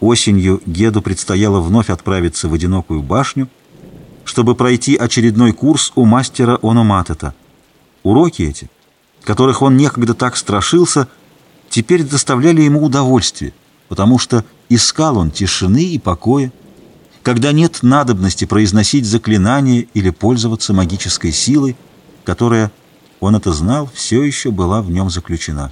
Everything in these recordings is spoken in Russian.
Осенью Геду предстояло вновь отправиться в одинокую башню, чтобы пройти очередной курс у мастера Ономатета. Уроки эти, которых он некогда так страшился, теперь доставляли ему удовольствие, потому что искал он тишины и покоя, когда нет надобности произносить заклинания или пользоваться магической силой, которая, он это знал, все еще была в нем заключена.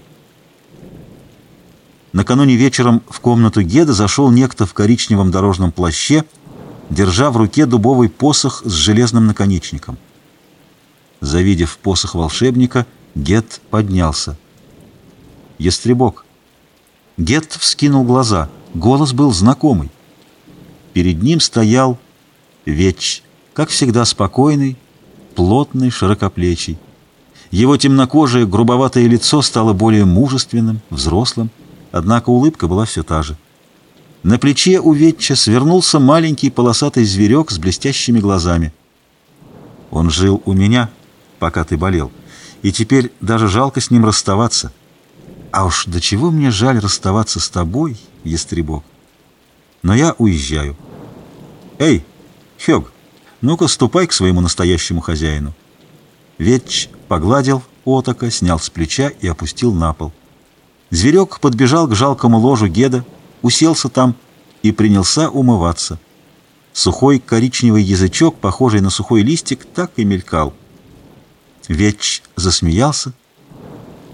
Накануне вечером в комнату Геда зашел некто в коричневом дорожном плаще, держа в руке дубовый посох с железным наконечником. Завидев посох волшебника, Гед поднялся. «Ястребок!» Гет вскинул глаза. Голос был знакомый. Перед ним стоял Веч, как всегда спокойный, плотный, широкоплечий. Его темнокожее, грубоватое лицо стало более мужественным, взрослым. Однако улыбка была все та же. На плече у Ветча свернулся маленький полосатый зверек с блестящими глазами. Он жил у меня, пока ты болел, и теперь даже жалко с ним расставаться. А уж до чего мне жаль расставаться с тобой, ястребок. Но я уезжаю. Эй, Хёг, ну-ка ступай к своему настоящему хозяину. Ветч погладил отока, снял с плеча и опустил на пол. Зверек подбежал к жалкому ложу Геда, уселся там и принялся умываться. Сухой коричневый язычок, похожий на сухой листик, так и мелькал. Веч засмеялся,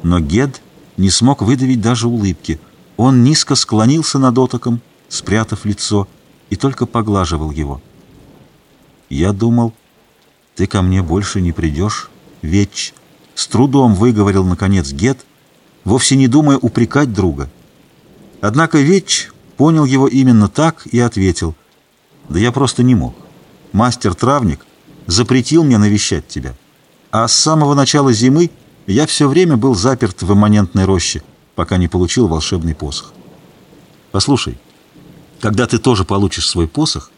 но Гед не смог выдавить даже улыбки. Он низко склонился над отоком, спрятав лицо, и только поглаживал его. «Я думал, ты ко мне больше не придешь, Веч», — с трудом выговорил, наконец, Гед, — вовсе не думая упрекать друга. Однако Веч понял его именно так и ответил, «Да я просто не мог. Мастер-травник запретил мне навещать тебя. А с самого начала зимы я все время был заперт в имманентной роще, пока не получил волшебный посох. Послушай, когда ты тоже получишь свой посох,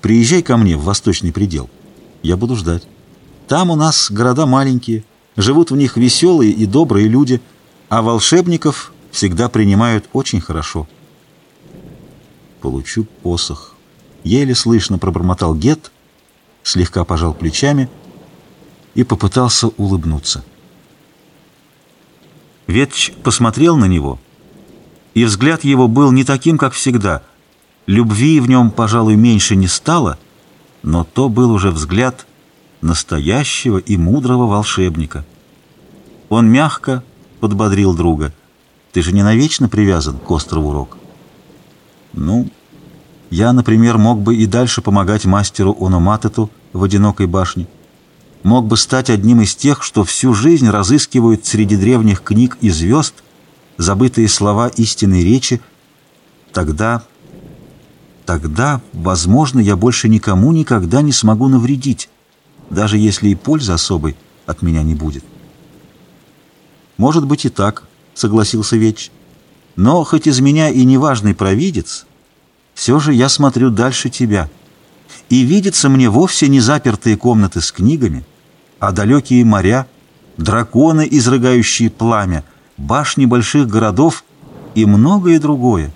приезжай ко мне в Восточный предел. Я буду ждать. Там у нас города маленькие, живут в них веселые и добрые люди – а волшебников всегда принимают очень хорошо. Получу посох. Еле слышно пробормотал Гет, слегка пожал плечами и попытался улыбнуться. Ветч посмотрел на него, и взгляд его был не таким, как всегда. Любви в нем, пожалуй, меньше не стало, но то был уже взгляд настоящего и мудрого волшебника. Он мягко, подбодрил друга. «Ты же не навечно привязан к острову Рок?» «Ну, я, например, мог бы и дальше помогать мастеру Ономатету в одинокой башне. Мог бы стать одним из тех, что всю жизнь разыскивают среди древних книг и звезд забытые слова истинной речи. Тогда, тогда, возможно, я больше никому никогда не смогу навредить, даже если и пользы особой от меня не будет». «Может быть и так», — согласился Веч. «Но хоть из меня и неважный провидец, все же я смотрю дальше тебя. И видятся мне вовсе не запертые комнаты с книгами, а далекие моря, драконы, изрыгающие пламя, башни больших городов и многое другое,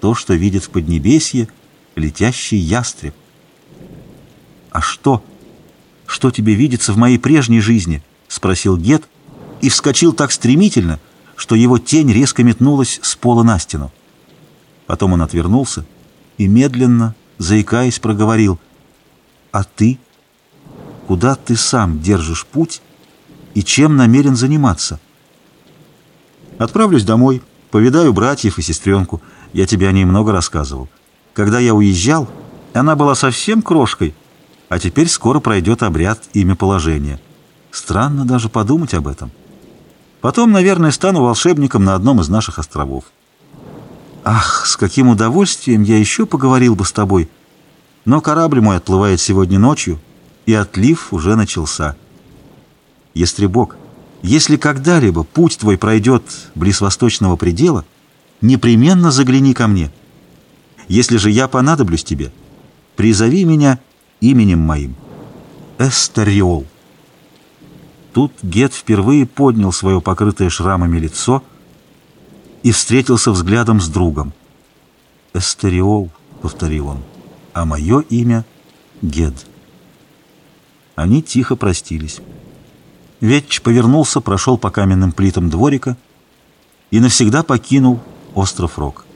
то, что видит в Поднебесье летящий ястреб. «А что? Что тебе видится в моей прежней жизни?» — спросил Гет, и вскочил так стремительно, что его тень резко метнулась с пола на стену. Потом он отвернулся и медленно, заикаясь, проговорил «А ты? Куда ты сам держишь путь и чем намерен заниматься?» «Отправлюсь домой, повидаю братьев и сестренку. Я тебе о ней много рассказывал. Когда я уезжал, она была совсем крошкой, а теперь скоро пройдет обряд имя положения. Странно даже подумать об этом». Потом, наверное, стану волшебником на одном из наших островов. Ах, с каким удовольствием я еще поговорил бы с тобой. Но корабль мой отплывает сегодня ночью, и отлив уже начался. Естребок, если когда-либо путь твой пройдет близ восточного предела, непременно загляни ко мне. Если же я понадоблюсь тебе, призови меня именем моим. Эстериол. Тут Гет впервые поднял свое покрытое шрамами лицо и встретился взглядом с другом. «Эстериол», — повторил он, — «а мое имя — Гед». Они тихо простились. Ветч повернулся, прошел по каменным плитам дворика и навсегда покинул остров Рок.